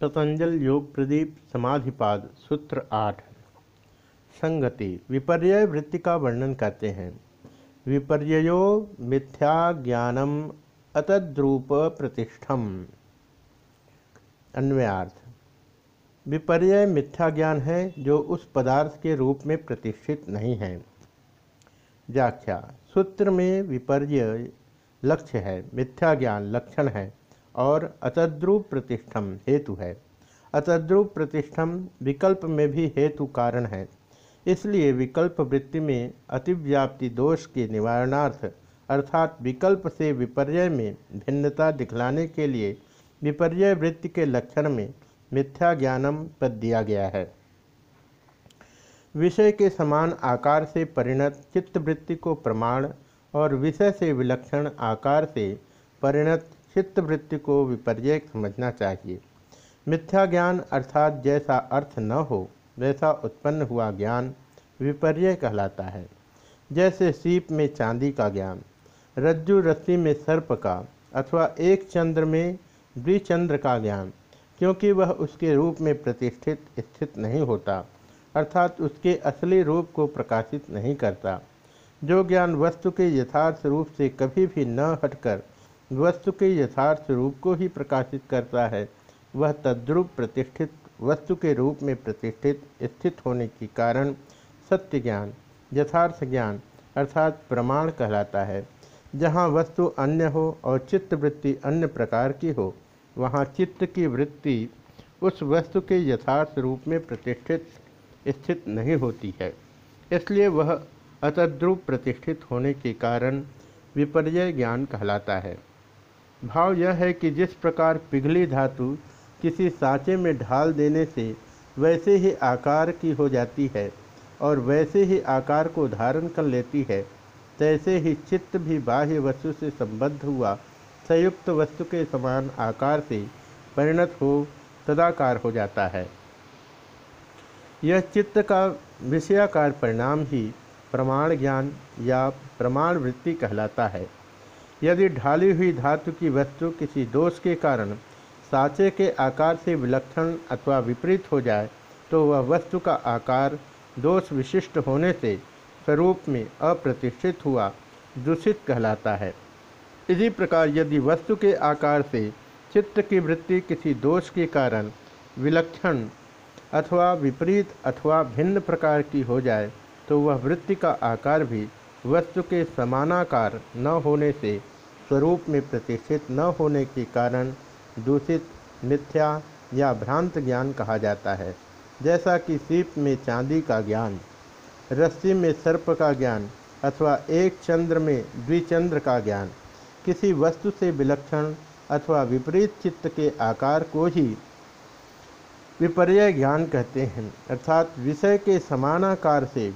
पतंजल योग प्रदीप समाधिपाद, सूत्र आठ। संगति विपर्य वृत्ति का वर्णन करते हैं। विपर्यो मिथ्या ज्ञानम अतद्रूप प्रतिष्ठम। अन्वयार्थ विपर्य मिथ्या ज्ञान है जो उस पदार्थ के रूप में प्रतिष्ठित नहीं है। व्याख्या, सूत्र में विपर्य लक्ष्य है मिथ्या ज्ञान लक्षण है। और अतद्रुप प्रतिष्ठम हेतु है। अतद्रुप प्रतिष्ठम विकल्प में भी हेतु कारण है। इसलिए विकल्प वृत्ति में अतिव्याप्ति दोष के निवारणार्थ, अर्थात विकल्प से विपर्य में भिन्नता दिखलाने के लिए विपर्य वृत्ति के लक्षण में मिथ्या ज्ञानम पद दिया गया है। विषय के समान आकार से परिणत चित्तवृत्ति को प्रमाण और विषय से विलक्षण आकार से परिणत चित्तवृत्ति को विपर्य समझना चाहिए। मिथ्या ज्ञान अर्थात जैसा अर्थ न हो, वैसा उत्पन्न हुआ ज्ञान विपर्य कहलाता है। जैसे सीप में चांदी का ज्ञान, रज्जु रस्सी में सर्प का अथवा एक चंद्र में द्विचंद्र का ज्ञान, क्योंकि वह उसके रूप में प्रतिष्ठित स्थित नहीं होता, अर्थात उसके असली रूप को प्रकाशित नहीं करता। जो ज्ञान वस्तु के यथार्थ रूप से कभी भी न हटकर वस्तु के यथार्थ रूप को ही प्रकाशित करता है। वह तद्रूप प्रतिष्ठित, वस्तु के रूप में प्रतिष्ठित, स्थित होने के कारण सत्य ज्ञान, यथार्थ ज्ञान अर्थात प्रमाण कहलाता है। जहाँ वस्तु अन्य हो और चित्त वृत्ति अन्य प्रकार की हो, वहाँ चित्त की वृत्ति उस वस्तु के यथार्थ रूप में प्रतिष्ठित, स्थित नहीं होती है। इसलिए वह अतद्रूप प्रतिष्ठित होने के कारण विपर्य ज्ञान कहलाता है। भाव यह है कि जिस प्रकार पिघली धातु किसी सांचे में ढाल देने से वैसे ही आकार की हो जाती है और वैसे ही आकार को धारण कर लेती है, तैसे ही चित्त भी बाह्य वस्तु से संबद्ध हुआ, संयुक्त वस्तु के समान आकार से परिणत हो, तदाकार हो जाता है। यह चित्त का विषयाकार परिणाम ही प्रमाण ज्ञान या प्रमाण वृत्ति कहलाता है। यदि ढाली हुई धातु की वस्तु किसी दोष के कारण साँचे के आकार से विलक्षण अथवा विपरीत हो जाए तो वह वस्तु का आकार दोष विशिष्ट होने से स्वरूप में अप्रतिष्ठित हुआ, दूषित कहलाता है। इसी प्रकार यदि वस्तु के आकार से चित्त की वृत्ति किसी दोष के कारण विलक्षण अथवा विपरीत अथवा भिन्न प्रकार की हो जाए तो वह वृत्ति का आकार भी वस्तु के समानाकार न होने से, स्वरूप में प्रतिष्ठित न होने के कारण दूषित, मिथ्या या भ्रांत ज्ञान कहा जाता है। जैसा कि सीप में चांदी का ज्ञान, रस्सी में सर्प का ज्ञान अथवा एक चंद्र में द्विचंद्र का ज्ञान, किसी वस्तु से विलक्षण अथवा विपरीत चित्त के आकार को ही विपर्य ज्ञान कहते हैं, अर्थात विषय के समानाकार से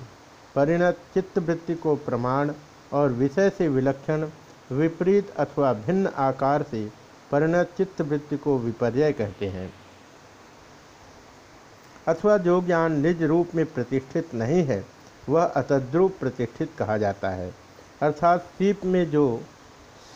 परिणत चित्तवृत्ति को प्रमाण और विषय से विलक्षण, विपरीत अथवा भिन्न आकार से परिणत चित्तवृत्ति को विपर्य कहते हैं। अथवा जो ज्ञान निज रूप में प्रतिष्ठित नहीं है, वह अतद्रूप प्रतिष्ठित कहा जाता है। अर्थात सीप में जो,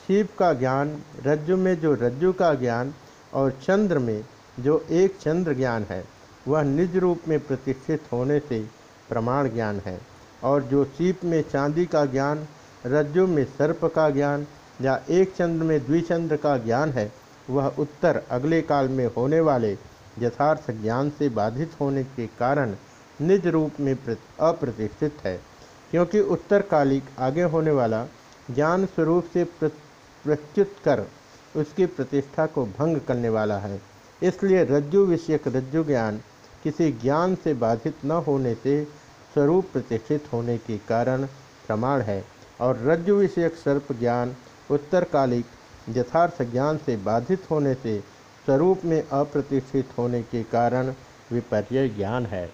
सीप का ज्ञान, रज्जु में जो रज्जु का ज्ञान और चंद्र में जो एक चंद्र ज्ञान है, वह निज रूप में प्रतिष्ठित होने से प्रमाण ज्ञान है। और जो सीप में चांदी का ज्ञान, रज्जु में सर्प का ज्ञान या एक चंद्र में द्विचंद्र का ज्ञान है, वह उत्तर अगले काल में होने वाले यथार्थ ज्ञान से बाधित होने के कारण निज रूप में अप्रतिष्ठित है। क्योंकि उत्तरकालिक आगे होने वाला ज्ञान स्वरूप से प्रत्युत कर उसकी प्रतिष्ठा को भंग करने वाला है। इसलिए रज्जु विषयक रज्जु ज्ञान किसी ज्ञान से बाधित न होने से स्वरूप प्रतिष्ठित होने के कारण प्रमाण है और रज्जु विषयक सर्प ज्ञान उत्तरकालिक यथार्थ ज्ञान से बाधित होने से स्वरूप में अप्रतिष्ठित होने के कारण विपर्य ज्ञान है।